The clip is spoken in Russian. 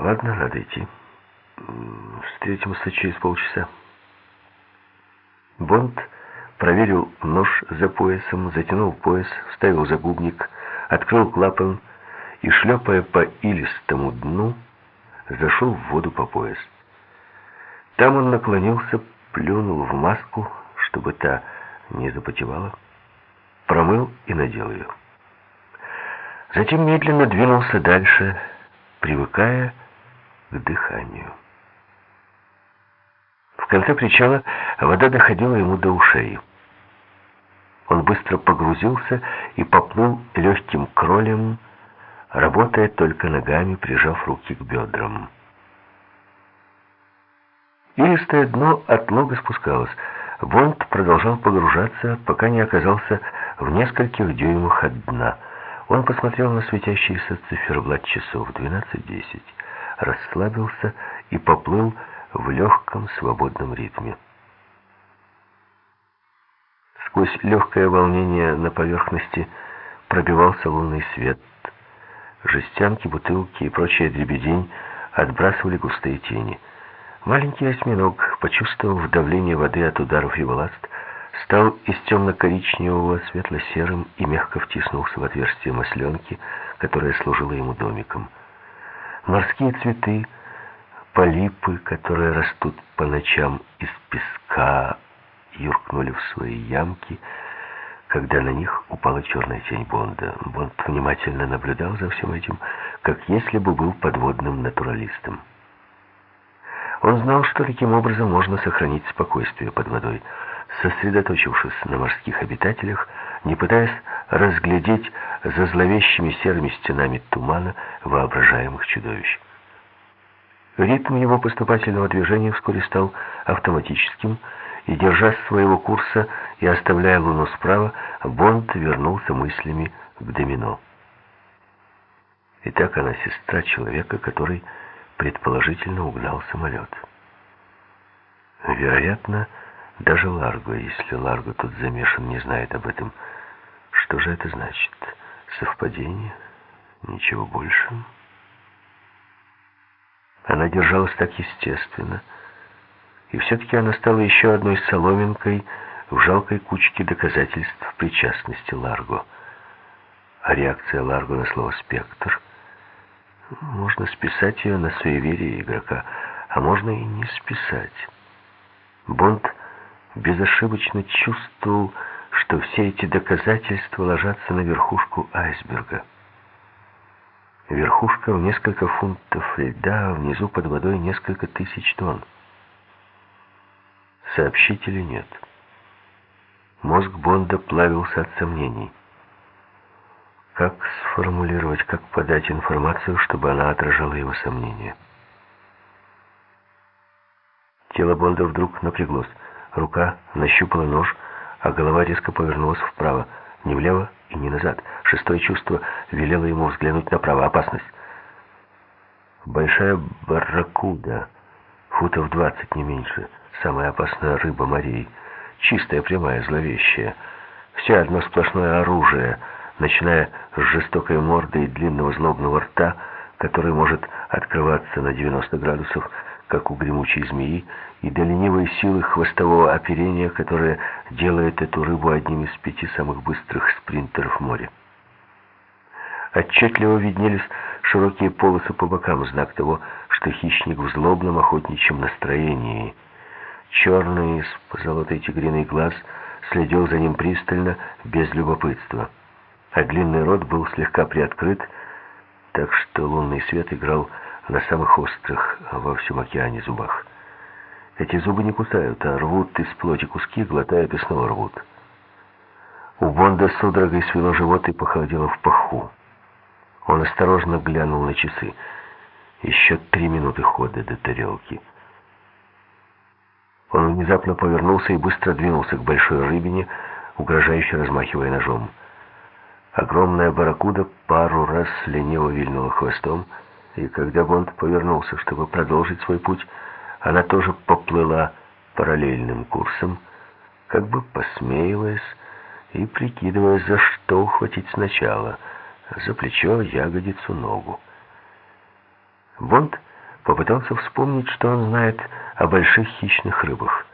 Ладно, надо идти. Встретимся через полчаса. Бонд проверил нож за поясом, затянул пояс, вставил загубник, открыл клапан и, шлепая по илистому дну, зашел в воду по пояс. Там он наклонился, плюнул в маску, чтобы та не запотевала, промыл и надел ее. Затем медленно двинулся дальше, привыкая к дыханию. В конце причала вода доходила ему до ушей. Он быстро погрузился и поплыл легким кролем, работая только ногами, прижав руки к бедрам. Илистое дно от лога спускалось. Бонд продолжал погружаться, пока не оказался в нескольких дюймах от дна. Он посмотрел на светящийся циферблат часов 12.10, расслабился и поплыл в легком свободном ритме. Сквозь легкое волнение на поверхности пробивался лунный свет. Жестянки, бутылки и прочая дребедень отбрасывали густые тени. Маленький осьминог, почувствовав давление воды от ударов его ласт, стал из темно-коричневого светло-серым и мягко втиснулся в отверстие масленки, которое служило ему домиком. Морские цветы, полипы, которые растут по ночам из песка, юркнули в свои ямки, когда на них упала черная тень Бонда. Бонд внимательно наблюдал за всем этим, как если бы был подводным натуралистом. Он знал, что таким образом можно сохранить спокойствие под водой, сосредоточившись на морских обитателях, не пытаясь разглядеть за зловещими серыми стенами тумана воображаемых чудовищ. Ритм его поступательного движения вскоре стал автоматическим, и, держась своего курса и оставляя Луну справа, Бонд вернулся мыслями к домино. Итак, она сестра человека, который предположительно угнал самолет. Вероятно, даже Ларго, если Ларго тут замешан, не знает об этом. Что же это значит? Совпадение? Ничего больше? Она держалась так естественно, и все-таки она стала еще одной соломинкой в жалкой кучке доказательств причастности Ларго. А реакция Ларго на слово «спектр» можно списать ее на суеверие игрока, а можно и не списать. Бонд безошибочно чувствовал, что все эти доказательства ложатся на верхушку айсберга. Верхушка в несколько фунтов льда, а внизу под водой несколько тысяч тонн. Сообщителей нет. Мозг Бонда плавился от сомнений. Как сформулировать, как подать информацию, чтобы она отражала его сомнения? Тело Бонда вдруг напряглось. Рука нащупала нож, а голова резко повернулась вправо. Не влево и не назад. Шестое чувство велело ему взглянуть направо. Опасность. Большая барракуда, футов двадцать, не меньше. Самая опасная рыба морей. Чистая, прямая, зловещая. Все одно сплошное оружие, начиная с жестокой морды и длинного злобного рта, который может открываться на 90 градусов, как у гремучей змеи, и до ленивой силы хвостового оперения, которое делает эту рыбу одним из пяти самых быстрых спринтеров моря. Отчетливо виднелись широкие полосы по бокам, знак того, что хищник в злобном охотничьем настроении – Черный с позолотой тигриный глаз следил за ним пристально, без любопытства. А длинный рот был слегка приоткрыт, так что лунный свет играл на самых острых во всем океане зубах. Эти зубы не кусают, а рвут из плоти куски, глотают и снова рвут. У Бонда судорогой свело живот и похолодело в паху. Он осторожно глянул на часы. Еще три минуты хода до тарелки. Он внезапно повернулся и быстро двинулся к большой рыбине, угрожающе размахивая ножом. Огромная барракуда пару раз лениво вильнула хвостом, и когда Бонд повернулся, чтобы продолжить свой путь, она тоже поплыла параллельным курсом, как бы посмеиваясь и прикидывая, за что ухватить сначала, за плечо, ягодицу, ногу. Бонд попытался вспомнить, что он знает о больших хищных рыбах.